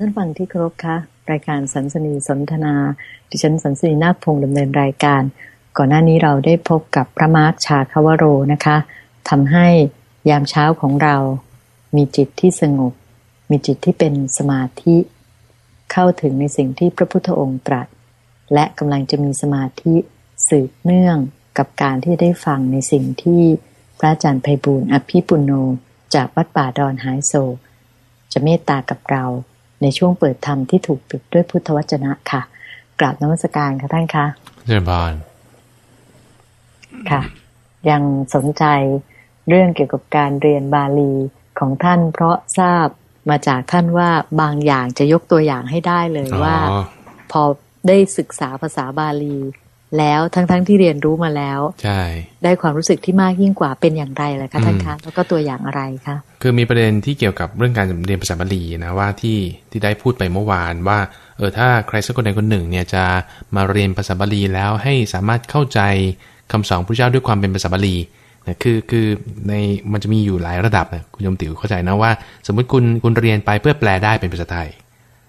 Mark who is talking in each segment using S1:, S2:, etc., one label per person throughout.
S1: ท่านฟังที่เคารพคะรายการสันสนีสนทนา ดิฉันสันสนีนาคพงศ์ดำเนินรายการ ก่อนหน้านี้เราได้พบกับพระมาร์คชาคาวโรนะคะทำให้ยามเช้าของเรา มีจิตที่สงบ มีจิตที่เป็นสมาธิ เข้าถึงในสิ่งที่พระพุทธองค์ตรัส และกำลังจะมีสมาธิสืบเนื่องกับการที่ได้ฟังในสิ่งที่พระอาจารย์ไพบูลอภิปุโน จากวัดป่าดอนหายโศจะเมตตากับเรา ในช่วงเปิดธรรมที่ถูกปิดด้วยพุทธวจนะค่ะ กราบนมัสการค่ะท่านคะ
S2: เจริญพร
S1: ค่ะ ยังสนใจเรื่องเกี่ยวกับการเรียนบาลีของท่านเพราะทราบมาจากท่านว่าบางอย่างจะยกตัวอย่างให้ได้เลยว่า พอได้ศึกษาภาษาบาลี แล้วทั้งๆทที่เรียนรู้มาแล้ว
S2: ใช่
S1: ได้ความรู้สึกที่มากยิ่งกว่าเป็นอย่างไรเลยคะท่านคะแล้วก็ตัวอย่างอะไรคะ
S2: คือมีประเด็นที่เกี่ยวกับเรื่องการเรียนภาษาบาลีนะว่าที่ที่ได้พูดไปเมื่อวานว่าเออถ้าใครสักคนใดคนหนึ่งเนี่ยจะมาเรียนภาษาบาลีแล้วให้สามารถเข้าใจคำสอนพระเจ้าด้วยความเป็นภาษาบาลีนะคือคือในมันจะมีอยู่หลายระดับนะคุณยมติ๋วเข้าใจนะว่า สมมุติคุณคุณเรียนไปเพื่อแปลได้เป็นภาษาไทย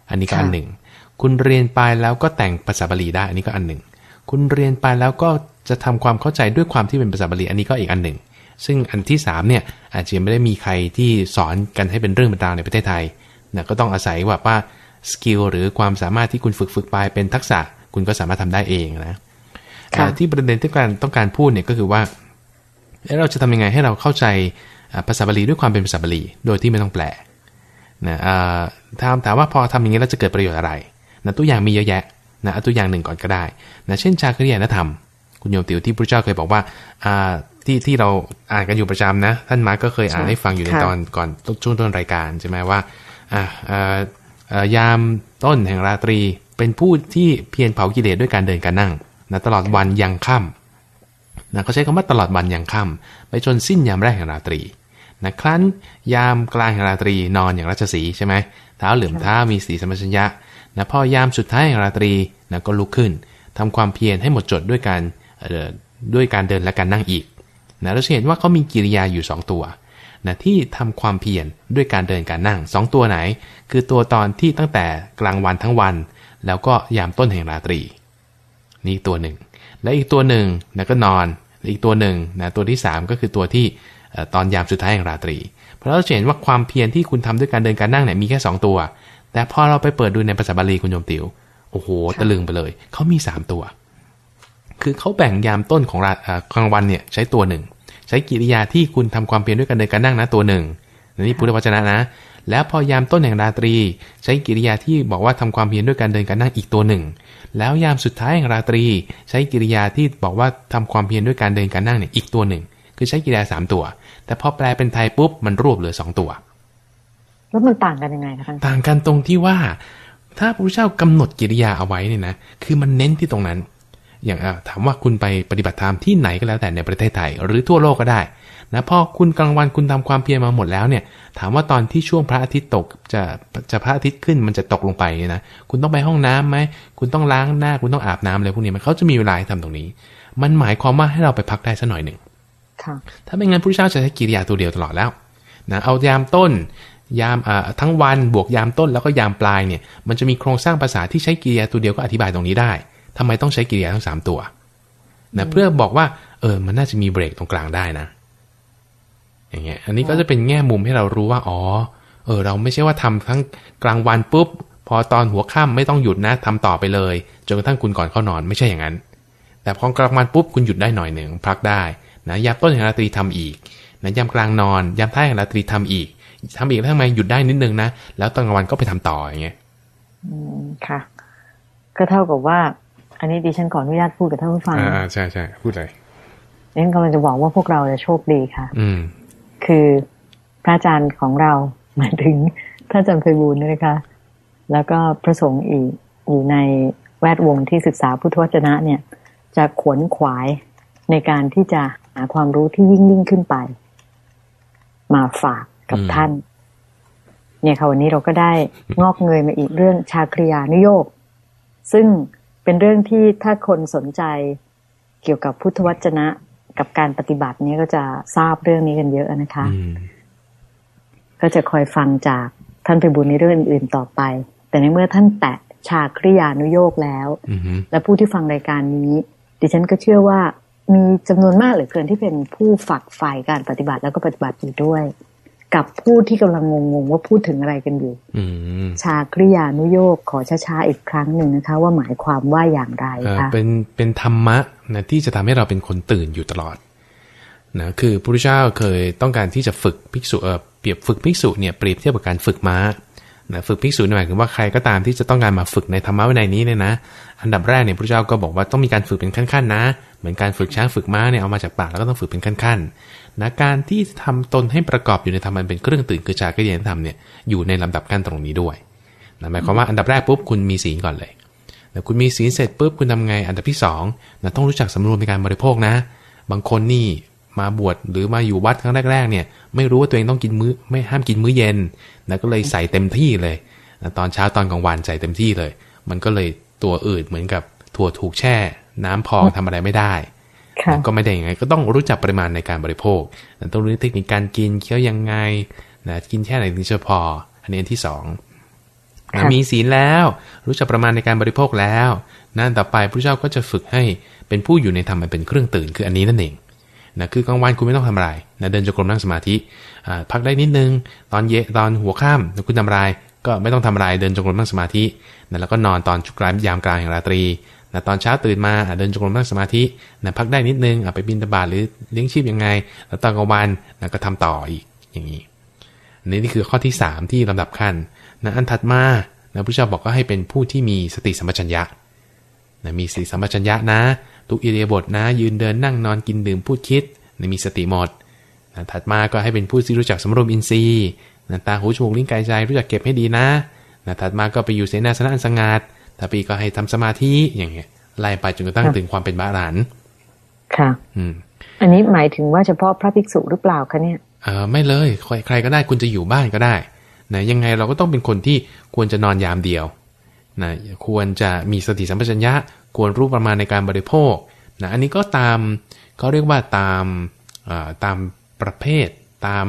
S2: อันนี้ก็อันหนึ่ง คุณเรียนไปแล้วก็แต่งภาษาบาลีได้อันนี้ก็อันหนึ่ง คุณเรียนไปแล้วก็จะทำความเข้าใจด้วยความที่เป็นภาษาบาลีอันนี้ก็อีกอันหนึ่ง ซึ่งอันที่3เนี่ยอาจจะไม่ได้มีใครที่สอนกันให้เป็นเรื่องเป็นราวในประเทศไทยนะก็ต้องอาศัยว่าว่าสกิลหรือความสามารถที่คุณฝึกฝึกไปเป็นทักษะคุณก็สามารถทำได้เองนะที่ประเด็นที่การต้องการพูดเนี่ยก็คือว่าเราจะทำยังไงให้เราเข้าใจภาษาบาลีด้วยความเป็นภาษาบาลีโดยที่ไม่ต้องแปลนะถามถามว่าพอทำอย่างนี้เราจะเกิดประโยชน์อะไรนะตัวอย่างมีเยอะแยะ นะเอาตัวอย่างหนึ่งก่อนก็ได้นะเช่นชาคริยานธรรม คุณโยมติวที่พระเจ้าเคยบอกว่าอ่าที่ที่เราอ่านกันอยู่ประจำนะ ท่านมาร์ก็เคยอ่านให้ฟังอยู่ในตอนก่อนช่วงต้นรายการใช่ไหมว่าอ่าอ่ายามต้นแห่งราตรี เป็นผู้ที่เพียรเผากิเลสด้วยการเดินการนั่งนะตลอดวันยังค่ำนะเขาใช้คำว่าตลอดวันยังค่ำไปจนสิ้นยามแรกแห่งราตรีนะครั้นยามกลางแห่งราตรีนอนอย่างราชสีใช่ไหมเท้าเหลื่อมเท้ามีสีสมัญญะ นะพอยามสุดท้ายแห่งราตรีนะก็ลุกขึ้นทำความเพียรให้หมดจดด้วยการด้วยการเดินและการนั่งอีกนะเราเห็นว่าเขามีกิริยาอยู่ 2 ตัวนะที่ทำความเพียรด้วยการเดินการนั่ง 2 ตัวไหน คือตัวตอนที่ตั้งแต่กลางวันทั้งวัน แล้วก็ยามต้นแห่งราตรี นี่ตัวหนึ่ง และอีกตัวหนึ่งนะก็นอน อีกตัวหนึ่งนะตัวที่ 3 ก็คือตัวที่ตอนยามสุดท้ายแห่งราตรี เพราะเราเห็นว่าความเพียรที่คุณทำด้วยการเดินการนั่งเนี่ยมีแค่ 2 ตัว แต่พอเราไปเปิดดูในภาษาบาลีคุณโยมติว๋วโอ้โหตะลึงไปเลย เขามีสามตัว คือเขาแบ่งยามต้นของกลางวันเนี่ยใช้ตัวหนึ่ง ใช้กิริยาที่คุณทำความเพียรด้วยกันเดินการนั่งนะตัวหนึ่งนี่พุทธวจนะนะ แล้วพอยามต้นแห่งราตรี ใช้กิริยาที่บอกว่าทำความเพียรด้วยการเดินการนั่งอีกตัวหนึ่ง แล้วยามสุดท้ายแห่งราตรี ใช้กิริยาที่บอกว่าทำความเพียรด้วยการเดินการนั่งเนี่ยอีกตัวหนึ่ง คือใช้กิริยาสามตัว แต่พอแปลเป็นไทยปุ๊บมันรวบเหลือสองตัว
S1: แล้วมันต่างกันยังไงคะท่าน
S2: ต่างกันตรงที่ว่า ถ้าพระพุทธเจ้ากำหนดกิริยาเอาไว้เนี่ยนะคือมันเน้นที่ตรงนั้น อย่างถามว่าคุณไปปฏิบัติธรรมที่ไหนก็แล้วแต่ในประเทศไทย หรือทั่วโลกก็ได้นะพอคุณกลางวันคุณทำความเพียรมาหมดแล้วเนี่ย ถามว่าตอนที่ช่วงพระอาทิตย์ตกจะจะพระอาทิตย์ขึ้นมันจะตกลงไปนะคุณต้องไปห้องน้ํำไหมคุณต้องล้างหน้าคุณต้องอาบน้ำอะไรพวกนี้มันเขาจะมีเวลาทำตรงนี้ มันหมายความว่าให้เราไปพักได้สักหน่อยหนึ่งถ้าไม่งั้นพระพุทธเจ้าจะใช้กิริยาตัวเดียวตลอดแล้วนะเอายามต้น ยามทั้งวันบวกยามต้นแล้วก็ยามปลายเนี่ยมันจะมีโครงสร้างภาษาที่ใช้กิริยาตัวเดียวก็อธิบายตรงนี้ได้ทำไมต้องใช้กิริยาทั้งสามตัวนะเพื่อบอกว่า เออ มันน่าจะมีเบรกตรงกลางได้นะ อย่างเงี้ย อันนี้ก็จะเป็นแง่มุมให้เรารู้ว่า อ๋อ เออ เราไม่ใช่ว่าทำทั้งกลางวันปุ๊บ พอตอนหัวค่ำไม่ต้องหยุดนะทำต่อไปเลยจนกระทั่งคุณก่อนเข้านอนไม่ใช่อย่างนั้น แต่พอกลางวันปุ๊บคุณหยุดได้หน่อยหนึ่งพักได้นะยามต้นแห่งราตรีทำอีกนะยามกลางนอนยามท้ายแห่งราตรีทำอีก ทำอีกแล้วทำไมหยุดได้นิดนึงนะแล้วตอนกลางวันก็ไปทำต่ออย่างเงี้ย
S1: อืมค่ะ ก็เท่ากับว่า อันนี้ดิฉันขออนุญาตพูดกับท่านผู้ฟัง
S2: อ่าใช่ใช่พูดเลย
S1: นี่กำลังจะบอกว่าพวกเราจะโชคดีค่ะ
S2: อืม
S1: คือพระอาจารย์ของเราหมายถึงท่านอาจารย์ไพบูลนี่นะคะ แล้วก็พระสงฆ์อีกอยู่ในแวดวงที่ศึกษาพุทธวจนะเนี่ย จะขวนขวายในการที่จะหาความรู้ที่ยิ่งยิ่งขึ้นไป มาฝาก กับท่าน เนี่ยค่ะวันนี้เราก็ได้งอกเงยมาอีกเรื่องชาคริยานุโยก ซึ่งเป็นเรื่องที่ถ้าคนสนใจเกี่ยวกับพุทธวจนะกับการปฏิบัตินี้ก็จะทราบเรื่องนี้กันเยอะนะคะ ก็จะคอยฟังจากท่านไปบุญในเรื่องอื่นๆต่อไป แต่ในเมื่อท่านแตะชาคริยานุโยกแล้ว
S2: อือฮึ
S1: และผู้ที่ฟังรายการนี้ ดิฉันก็เชื่อว่ามีจำนวนมากเหลือเกินที่เป็นผู้ฝักใฝ่การปฏิบัติแล้วก็ปฏิบัติอยู่ด้วย กับผู้ที่กำลังงงๆว่าพูดถึงอะไรกันอยู่
S2: อืม
S1: ชาคริยานุโยกขอช้าๆอีกครั้งหนึ่งนะคะ ว่าหมายความว่าอย่างไร
S2: เอ่อ
S1: คะ
S2: เป็นเป็นธรรมะนะที่จะทำให้เราเป็นคนตื่นอยู่ตลอดนะคือพระพุทธเจ้าเคยต้องการที่จะฝึกภิกษุเออเปรียบฝึกภิกษุเนี่ยเปรียบเทียบกับการฝึกม้า นะฝึกภิกษุเนี่ยหมายถึงว่าใครก็ตามที่จะต้องการมาฝึกในธรรมะวินัยนี้เนี่ยนะ อันดับแรกเนี่ยพระพุทธเจ้าก็บอกว่าต้องมีการฝึกเป็นขั้นๆนะ เหมือนการฝึกช้างฝึกม้าเนี่ยเอามาจากปากแล้วก็ต้องฝึกเป็นขั้นๆนะการที่ทำตนให้ประกอบอยู่ในธรรมมันเป็นเครื่องตื่นคือชาก็เย็นธรรมเนี่ยอยู่ในลำดับขั้นตรงนี้ด้วยนะหมายความว่าอันดับแรกปุ๊บคุณมีศีลก่อนเลยแต่คุณมีศีลเสร็จปุ๊บคุณทำไงอันดับที่สองนะต้องรู้จักสำรวมในการบริโภคนะ บางคนนี่ มาบวชหรือมาอยู่วัดครั้งแรกๆเนี่ย ไม่รู้ว่าตัวเองต้องกินมื้อไม่ห้ามกินมื้อเย็นนะก็เลยใส่เต็มที่เลยนะตอนเช้าตอนกลางวันใส่เต็มที่เลย มันก็เลยตัวอืดเหมือนกับถั่วถูกแช่ น้ำพองทำอะไรไม่ได้
S1: ค่ะ
S2: ก็ไม่ได้ยังไงก็ต้องรู้จักปริมาณในการบริโภคนะต้องรู้เทคนิคการกินเคี้ยวยังไงนะกินแค่ไหนถึงจะพอ อันนี้อันที่สอง
S1: ค่ะ
S2: มีศีลแล้ว รู้จักประมาณในการบริโภคแล้ว นั่นต่อไปพระเจ้าก็จะฝึกให้เป็นผู้อยู่ในธรรมมันเป็นเครื่องตื่นคืออันนี้นั่นเอง นะคือกลางวันคุณไม่ต้องทำอะไรนะเดินจงกรมนั่งสมาธิพักได้นิดนึง ตอนเย็นตอนหัวค่ำนะคุณทำอะไรก็ไม่ต้องทำอะไรเดินจงกรมนั่งสมาธินะแล้วก็นอนตอนชุกลางยามกลางแห่งราตรีนะตอนเช้าตื่นมาเดินจงกรมนั่งสมาธินะพักได้นิดนึงไปบินตบาตหรือเลี้ยงชีพยังไง แล้วตอนกลางวันนะก็ทำต่ออีกอย่างนี้นี่นี่คือข้อที่ 3 ที่ลำดับขั้นนะอันถัดมานะพระเจ้าบอกก็ให้เป็นผู้ที่มีสติสัมปชัญญะนะมีสติสัมปชัญญะนะ ทุกอิเดียาบทนะ ยืนเดินนั่งนอนกินดื่มพูดคิดนะมีสติหมดนะถัดมาก็ให้เป็นผู้ที่รู้จักสำรวมอินทรีย์นะตาหูจมูกลิ้นกายใจรู้จักเก็บให้ดีนะนะถัดมาก็ไปอยู่เสนาสนะอันสงัดถ้าปีก็ให้ทำสมาธิอย่างเงี้ยไล่ไปจนกระทั่งถึงความเป็นบาหลาน
S1: ค่ะ
S2: อืม
S1: อันนี้หมายถึงว่าเฉพาะพระภิกษุหรือเปล่าคะเนี่ย
S2: เออไม่เลยใครใครก็ได้คุณจะอยู่บ้านก็ได้นะยังไงเราก็ต้องเป็นคนที่ควรจะนอนยามเดียวนะควรจะมีสติสัมปชัญญะ ควรรู้ประมาณในการบริโภคนะอันนี้ก็ตามเขาเรียกว่าตามอ่าตามประเภท ตาม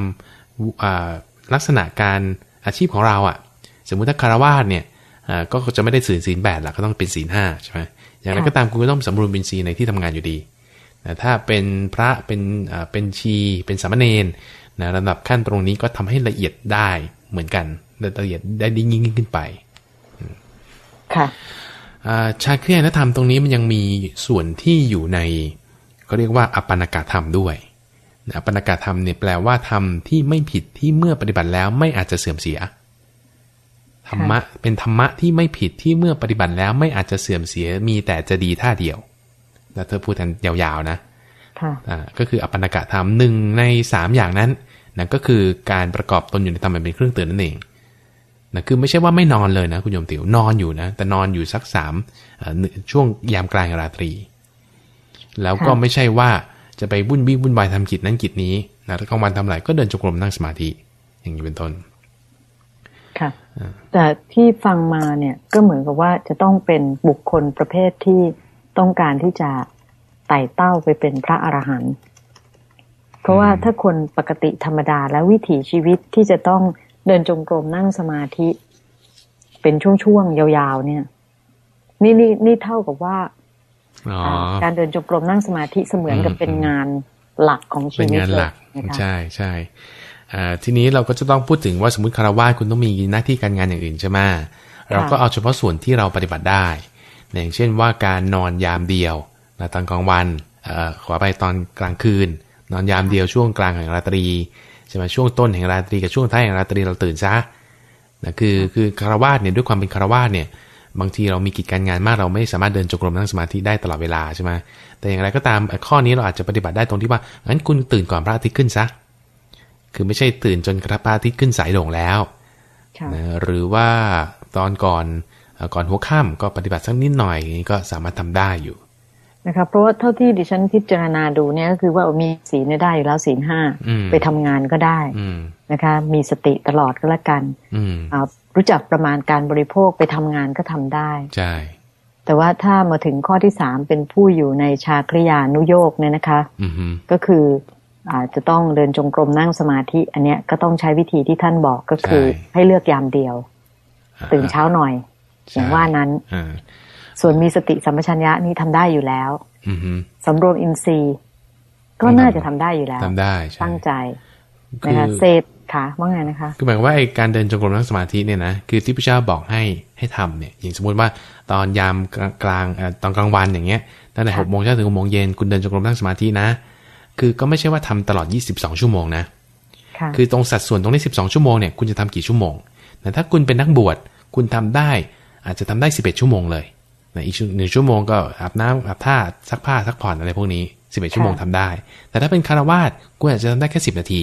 S2: อ่าลักษณะการอาชีพของเราอะ่ะ สมมุติถ้าคารวาสเนี่ยอ่าก็จะไม่ได้สื่อศีลแปดหละก็ต้องเป็นศีลห้าใช่ไหมอย่างไรก็ตามคุณก็ต้องสำรวมบินทรีย์ในที่ทำงานอยู่ดีนะถ้าเป็นพระเป็นอ่าเป็นชีเป็นสามเณรนะระดับขั้นตรงนี้ก็ทำให้ละเอียดได้เหมือนกันละเอียดได้ยิ่งยิ่งขึ้นไป
S1: ค่ะ
S2: อ่า ชาเครียนธรรมตรงนี้มันยังมีส่วนที่อยู่ในเขาเรียกว่าอัปปนากาธรรมด้วยนะอัปปนากาธรรมเนี่ยแปลว่าธรรมที่ไม่ผิดที่เมื่อปฏิบัติแล้วไม่อาจจะเสื่อมเสียธรรมะเป็นธรรมะที่ไม่ผิดที่เมื่อปฏิบัติแล้วไม่อาจจะเสื่อมเสียมีแต่จะดีท่าเดียวแล้วเธอพูดกันยาวๆนะ
S1: ค่ะ
S2: อ่าก็คืออัปปนากะธรรมหนึ่งในสามอย่างนั้นนะก็คือการประกอบตนอยู่ในธรรมอันเป็นเครื่องเตือนนั่นเอง นะคือไม่ใช่ว่าไม่นอนเลยนะคุณโยมติ๋วนอนอยู่นะ แต่นอนอยู่สักสามอ่าหนึ่งช่วงยามกลางราตรี แล้วก็
S1: ค่ะ
S2: ไม่ใช่ว่าจะไปวุ่นวี่วุ่นวายทำกิจนั้นกิจนี้นะถ้ากลางวันทำอะไรก็เดินจงกรมนั่งสมาธิ อย่างนี้เป็นต้น
S1: ค่ะ แต่ที่ฟังมาเนี่ยก็เหมือนกับว่าจะต้องเป็นบุคคลประเภทที่ต้องการที่จะไต่เต้าไปเป็นพระอรหันต์เพราะว่า
S2: อืม
S1: ถ้าคนปกติธรรมดาแล้ววิถีชีวิตที่จะต้อง เดินจงกรมนั่งสมาธิ เป็นช่วงๆยาวๆเนี่ย นี่นี่นี่เท่ากับว่า
S2: อ๋อ
S1: การเดินจงกรมนั่งสมาธิเสมือนกับ
S2: อืม
S1: เป็นงานหลักของชี
S2: เป็น
S1: วิต
S2: งานหลัก
S1: เลยนะคะ
S2: ใช่ใช่อ่าทีนี้เราก็จะต้องพูดถึงว่าสมมติคารวะคุณต้องมีหน้าที่การงานอย่างอื่นใช่ไหมเราก็เอาเฉพาะส่วนที่เราปฏิบัติได้ อย่างเช่นว่าการนอนยามเดียวนะตอนกลางวันเอ่อขอไปตอนกลางคืน นอนยามเดียวช่วงกลางแห่งราตรี ใช่ไหมช่วงต้นแห่งราตรีกับช่วงท้ายแห่งราตรีเราตื่นซะนะคือคือคารวะเนี่ยด้วยความเป็นคารวะเนี่ยบางทีเรามีกิจการงานมากเราไม่สามารถเดินจงกรมนั่งสมาธิได้ตลอดเวลาใช่ไหมแต่อย่างไรก็ตามข้อนี้เราอาจจะปฏิบัติได้ตรงที่ว่างั้นคุณตื่นก่อนพระอาทิตย์ขึ้นซะคือไม่ใช่ตื่นจนกระทั่งพระอาทิตย์ขึ้นสายโด่งแล้ว
S1: ค่ะ
S2: นะหรือว่าตอนก่อนเอ่อก่อนหัวค่ำก็ปฏิบัติสักนิดหน่อยอย่างนี้ก็สามารถทำได้อยู่
S1: นะคะเพราะว่าเท่าที่ดิฉันพิจารณาดูเนี่ยก็คือว่ามีศีลเนี่ยได้อยู่แล้วศีลห้า
S2: อืม
S1: ไปทำงานก็ได้
S2: อืม
S1: นะคะ มีสติตลอดก็แล้วกัน
S2: อืม
S1: อ่ารู้จักประมาณการบริโภคไปทำงานก็ทำได้
S2: ใช่
S1: แต่ว่าถ้ามาถึงข้อที่สามเป็นผู้อยู่ในชาคริยานุโยกเนี่ยนะคะ
S2: อืมฮึ
S1: ก็คืออาจจะต้องเดินจงกรมนั่งสมาธิ อันเนี้ยก็ต้องใช้วิธีที่ท่านบอกก็คือให้เลือกยามเดียว ตื่นเช้าหน่อยอย่างว่านั้น
S2: อ่า
S1: ส่วนมีสติสัมปชัญญะนี่ทำได้อยู่แล้ว
S2: อือฮึ
S1: สำรวมอินทรีย์ ก็น่าจะทำได้อยู่แล้ว
S2: ทำได้ใช่
S1: ตั้งใจ
S2: คื
S1: นะคะ
S2: อ
S1: เซฟค่ะว่าไงนะคะ
S2: คือหมายความว่าไอ้การเดินจงกรมนั่งสมาธิเนี่ยนะคือที่พระเจ้าบอกให้ให้ทำเนี่ยอย่างสมมติว่าตอนยามกลางกลางเอ่อตอนกลางวันอย่างเงี้ยตั้งแต่
S1: ค่ะ
S2: หกโมงเช้าถึงหกโมงเย็นคุณเดินจงกรมนั่งสมาธินะ คือก็ไม่ใช่ว่าทำตลอด 22 ชั่วโมงนะ
S1: ค่ะ
S2: คือตรงสัดส่วนตรงนี้ 12 ชั่วโมงเนี่ยคุณจะทำกี่ชั่วโมงแต่ถ้าคุณเป็นนักบวชคุณทำได้อาจจะทำได้ 11 ชั่วโมงเลย นะอีกหนึ่งชั่วโมงก็อาบน้ำอาบท่าซักผ้าซักผ่อนอะไรพวกนี้ 11 ชั่วโมงทำได้ แต่ถ้าเป็นคารวาสคุณอาจจะทำได้แค่ 10 นาที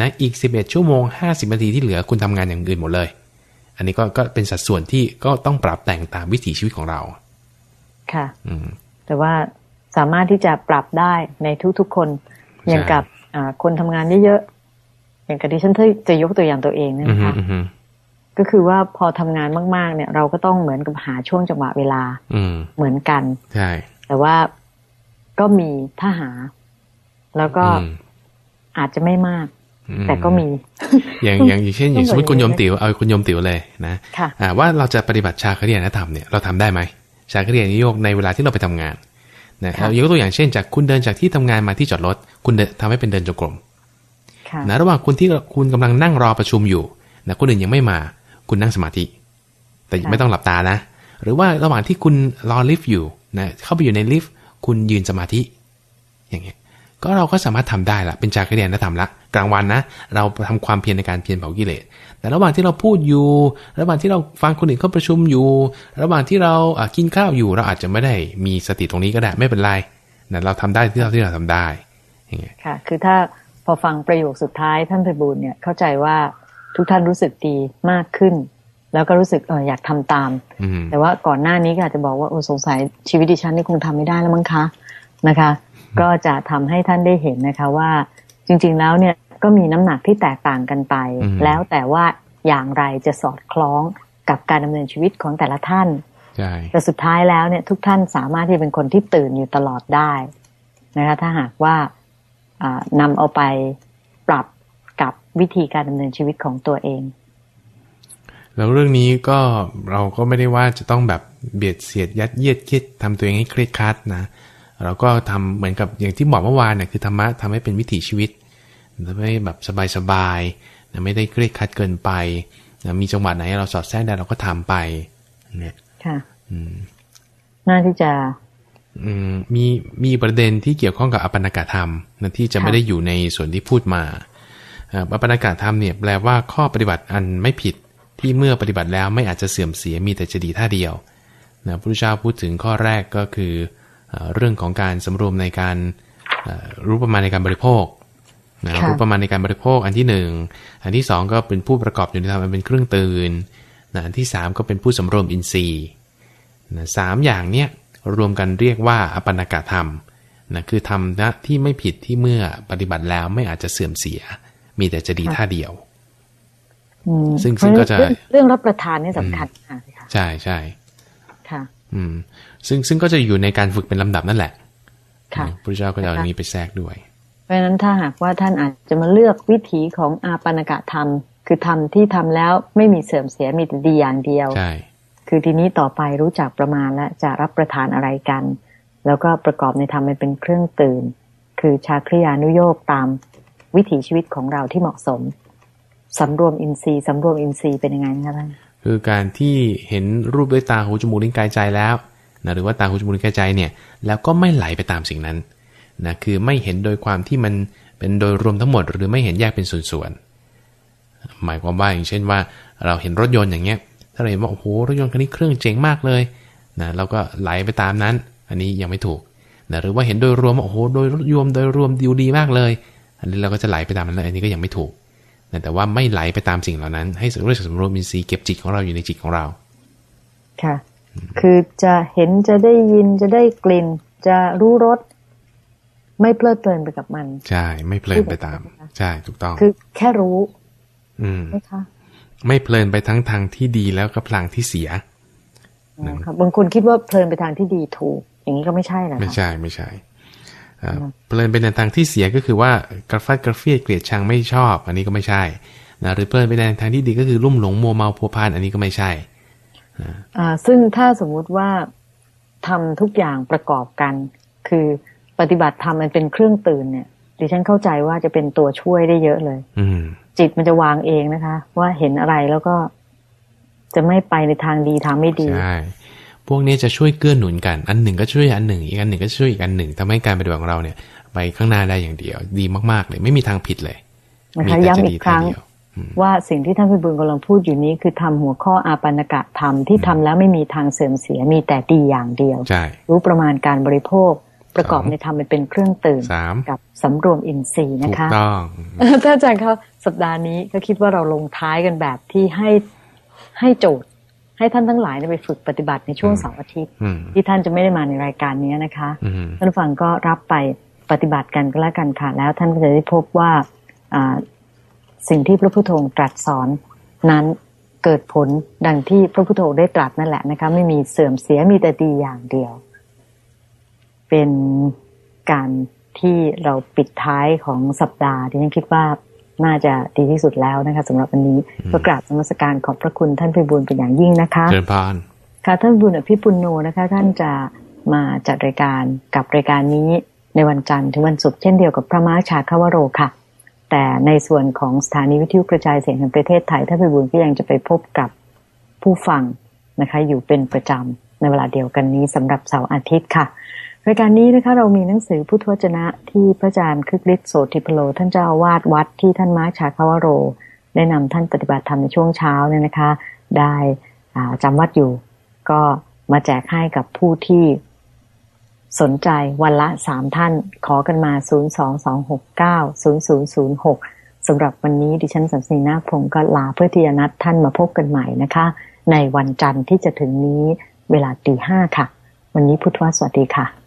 S2: นะอีก 11 ชั่วโมง 50 นาทีที่เหลือคุณทำงานอย่างอื่นหมดเลย อันนี้ก็ก็เป็นสัดส่วนที่ก็ต้องปรับแต่งตามวิถีชีวิตของเรา
S1: ค่ะ
S2: อืม
S1: แต่ว่าสามารถที่จะปรับได้ในทุกๆคนอย่างกับอ่าคนทำงานเยอะๆอย่างกับที่ฉันจะยกตัวอย่างตัวเองนะ
S2: อืม
S1: คะ
S2: อืมอืม
S1: ก็คือว่าพอทำงานมาก ๆ เนี่ย เราก็ต้องเหมือนกับหาช่วงจังหวะเวลา
S2: อืม
S1: เหมือนกัน
S2: ใช่
S1: แต่ว่าก็มีถ้าหา แล้วก็
S2: อืม
S1: อาจจะไม่มาก
S2: อื
S1: แต่ก็มี
S2: อย่างอย่างอย่างเช่นอย่างสมมติคุณโยมติ๋วเอาคุณโยมติ๋วเลยนะ
S1: ค่ะ
S2: อ่าว่าเราจะปฏิบัติชาคริยานธรรมเนี่ยเราทำได้ไหมชาคริยานโยกในเวลาที่เราไปทำงานนะ
S1: ค่ะ
S2: เอายกตัวอย่างเช่น จากคุณเดินจากที่ทำงานมาที่จอดรถคุณเดินทำให้เป็นเดินจงกรม
S1: ค่ะ
S2: นะระหว่างคุณที่คุณกำลังนั่งรอประชุมอยู่นะคนอื่นยังไม่มา คุณนั่งสมาธิ แต่
S1: ค่ะ
S2: ไม่ต้องหลับตานะ หรือว่าระหว่างที่คุณรอลิฟต์อยู่นะเข้าไปอยู่ในลิฟต์คุณยืนสมาธิ อย่างเงี้ยก็เราก็สามารถทำได้ละเป็นจาคริยานธรรมละกลางวันนะ เราทำความเพียรในการเพียรเผากิเลสแต่ระหว่างที่เราพูดอยู่ ระหว่างที่เราฟังคนอื่นเขาประชุมอยู่ ระหว่างที่เราอะกินข้าวอยู่ เราอาจจะไม่ได้มีสติตรงนี้ก็ได้ไม่เป็นไรนะเราทำได้ที่เราที่เราทำได้อย่างเงี้ย
S1: ค่ะ คือถ้าพอฟังประโยคสุดท้ายท่านไพบูลย์เนี่ยเข้าใจว่า ทุกท่านรู้สึกดีมากขึ้น แล้วก็รู้สึกเอออยากทำตาม
S2: อืม
S1: แต่ว่าก่อนหน้านี้ก็อาจจะบอกว่าโอ้สงสัยชีวิตดิฉันนี่คงทำไม่ได้แล้วมั้งคะนะคะ ก็จะทำให้ท่านได้เห็นนะคะว่า จริง ๆแล้วเนี่ยก็มีน้ำหนักที่แตกต่างกันไป
S2: อืม
S1: แล้วแต่ว่าอย่างไรจะสอดคล้องกับการดำเนินชีวิตของแต่ละท่าน
S2: ใช่
S1: แต่สุดท้ายแล้วเนี่ยทุกท่านสามารถที่จะเป็นคนที่ตื่นอยู่ตลอดได้นะคะถ้าหากว่าอ่านำเอาไปปรับกับ วิธีการดำเนินชีวิตของตัวเอง
S2: แล้วเรื่องนี้ก็เราก็ไม่ได้ว่าจะต้องแบบเบียดเสียดยัดเยียดเครียดทำตัวเองให้เครียดครัดนะเราก็ทำเหมือนกับอย่างที่บอกเมื่อวานเนี่ยคือธรรมะทำให้เป็นวิถีชีวิตทำให้แบบสบายๆนะไม่ได้เครียดครัดเกินไปนะมีจังหวะไหนเราสอดแทรกได้เราก็ทำไป เนี่ย
S1: ค่ะ
S2: อืม
S1: น่าที่จะ
S2: อืมมีมีประเด็นที่เกี่ยวข้องกับอปนากาธรรมนะที่จะ
S1: ค่ะ
S2: ไม่ได้อยู่ในส่วนที่พูดมาเอ่ออปนากาธรรมเนี่ยแปลว่าข้อปฏิบัติอันไม่ผิดที่เมื่อปฏิบัติแล้วไม่อาจจะเสื่อมเสียมีแต่จะดีท่าเดียวนะพระพุทธเจ้าพูดถึงข้อแรกก็คือเอ่อเรื่องของการสำรวมในการเอ่อรู้ประมาณในการบริโภคนะ
S1: ค่ะ
S2: รู้ประมาณในการบริโภคอันที่หนึ่งอันที่สองก็เป็นผู้ประกอบอยู่ในธรรมอันเป็นเครื่องตื่นนะอันที่สามก็เป็นผู้สำรวมอินทรีย์นะสามอย่างเนี้ยรวมกันเรียกว่าอปนากาธรรมนะคือทำนะที่ไม่ผิดที่เมื่อปฏิบัติแล้วไม่อาจจะเสื่อมเสีย มีแต่จะดีท่าเดียว
S1: อืม
S2: ซึ่ง
S1: เพราฉ
S2: ซึ่งก็จะ
S1: เรื่องเรื่องรับประทานนี่สำคัญมากเลยค่ะ
S2: ใช่ใช่
S1: ค่ะ
S2: อืม ซึ่งซึ่งก็จะอยู่ในการฝึกเป็นลำดับนั่นแหละ
S1: ค่ะ
S2: พระเจ้าก็จะเอาอันนี้ไปแทรกด้วย
S1: เพราะฉะนั้นถ้าหากว่าท่านอาจจะมาเลือกวิถีของอาปานกะธรรม คือธรรมที่ทำแล้วไม่มีเสื่อมเสียมีแต่ดีอย่างเดียว
S2: ใช่
S1: คือทีนี้ต่อไปรู้จักประมาณและจะรับประทานอะไรกัน แล้วก็ประกอบในธรรมให้เป็นเครื่องตื่น คือชาคริยานุโยกตาม วิถีชีวิตของเราที่เหมาะสมสำรวมอินทรีย์สำรวมอินทรีย์เป็นยังไงนะคะท่าน
S2: คือการที่เห็นรูปด้วยตาหูจมูกลิ้นกายใจแล้วนะหรือว่าตาหูจมูกลิ้นกายใจเนี่ยแล้วก็ไม่ไหลไปตามสิ่งนั้นนะคือไม่เห็นโดยความที่มันเป็นโดยรวมทั้งหมด หรือไม่เห็นแยกเป็นส่วนๆหมายความว่าอย่างเช่นว่า เราเห็นรถยนต์อย่างเงี้ย ถ้าเราเห็นว่าโอ้โหรถยนต์คันนี้เครื่องเจ๋งมากเลยนะเราก็ไหลไปตามนั้น อันนี้ยังไม่ถูกนะหรือว่าเห็นโดยรวมว่าโอ้โหโดยรวมโดยรวมดีดีมากเลย อันนี้เราก็จะไหลไปตามนั้นเลยอันนี้ก็ยังไม่ถูกนะแต่ว่าไม่ไหลไปตามสิ่งเหล่านั้น ให้เรื่องสำรวมอินทรีย์เก็บจิตของเราอยู่ในจิตของเรา
S1: ค่ะ คือจะเห็นจะได้ยินจะได้กลิ่น จะรู้รสไม่เพลิดเพลินไปกับมัน
S2: ใช่ ไม่เพลินไปตาม ใช่ถูกต้อง
S1: คือแค่รู้
S2: อืม
S1: ไหมคะ
S2: ไม่เพลินไปทั้งทางที่ดีแล้วก็พลังที่เสีย
S1: อ๋อครับบางคนคิดว่าเพลินไปทางที่ดีถูก อย่างนี้ก็ไม่ใช่เหรอคะ
S2: ไม่ใช่ไม่ใช่ เอ่อเพลินไปในทางที่เสียก็คือว่ากระฟัดกระเฟียดเกลียดชังไม่ชอบ อันนี้ก็ไม่ใช่นะหรือเพลินไปในทางที่ดีก็คือลุ่มหลงมัวเมาพัวพานอันนี้ก็ไม่ใช่
S1: อ่าซึ่งถ้าสมมุติว่าทำทุกอย่างประกอบกัน คือปฏิบัติธรรมมันเป็นเครื่องตื่นเนี่ยดิฉันเข้าใจว่าจะเป็นตัวช่วยได้เยอะเลย
S2: อื
S1: จิตมันจะวางเองนะคะ ว่าเห็นอะไรแล้วก็จะไม่ไปในทางดีทางไม่ดี
S2: ใช่ พวกนี้จะช่วยเกื้อหนุนกัน อันหนึ่งก็ช่วยอันหนึ่ง อีกอันหนึ่งก็ช่วยอีกอันหนึ่งทำให้การปฏิบัติของเราเนี่ย ไปข้างหน้าได้อย่างเดียว ดีมากๆ เลย ไม่มีทางผิดเลย
S1: นะคะย้ำอีกครั้ง ว่าสิ่งที่ท่านพิบูลกำลังพูดอยู่นี้คือทำหัวข้ออาปันกะธรรมที่ทำแล้วไม่มีทางเสื่อมเสียมีแต่ดีอย่างเดียว รู้ประมาณการบริโภคประกอบในธรรมเป็นเครื่องตื่นกับสำรวมอินทรีย์นะคะถูกต้องท่านอาจารย์ครับสัปดาห์นี้ก็คิดว่าเราลงท้ายกันแบบที่ให้ให้โจทย์ ให้ท่านทั้งหลายไปฝึกปฏิบัติในช่วงเสาร์อาทิตย์ ที่ท่านจะไม่ได้มาในรายการนี้นะคะท่านฟังก็รับไปปฏิบัติกันก็แล้วกันค่ะ แล้วท่านก็จะได้พบว่าสิ่งที่พระพุทโธตรัสสอนนั้นเกิดผลดังที่พระพุทโธได้ตรัสนั่นแหละนะคะ ไม่มีเสื่อมเสียมีแต่ดีอย่างเดียว เป็นการที่เราปิดท้ายของสัปดาห์ที่ฉันคิดว่า น่าจะดีที่สุดแล้วนะคะสำหรับวันนี้ประกาศสมสการขอบพระคุณท่านพิบูลเป็นอย่างยิ่งนะคะ
S2: เชิญพาน
S1: ค่ะท่านบุญอภิปุโนนะคะ ท่านจะมาจัดรายการกับรายการนี้ในวันจันทร์ถึงวันศุกร์เช่นเดียวกับพระมาชาคาวโรค่ะ แต่ในส่วนของสถานีวิทยุกระจายเสียงแห่งประเทศไทยถ้าไปบุญก็ยังจะไปพบกับผู้ฟังนะคะ อยู่เป็นประจำในเวลาเดียวกันนี้สำหรับเสาร์อาทิตย์ค่ะ รายการนี้นะคะเรามีหนังสือพุทธวจนะที่พระอาจารย์คึกฤทธิ์โสติพโล ท่านเจ้าวาดวัดที่ท่านมาร์ชาคาวโร ได้นำท่านปฏิบัติธรรมในช่วงเช้าเนี่ยนะคะ ได้จำวัดอยู่ ก็มาแจกให้กับผู้ที่สนใจวันละสามท่าน ขอกันมา 022690006สำหรับวันนี้ดิฉันสันสีนาพงก็ลาเพื่อที่จะนัดท่านมาพบกันใหม่นะคะ ในวันจันทร์ที่จะถึงนี้เวลาตีห้าค่ะ วันนี้พุทธวสวัสดีค่ะ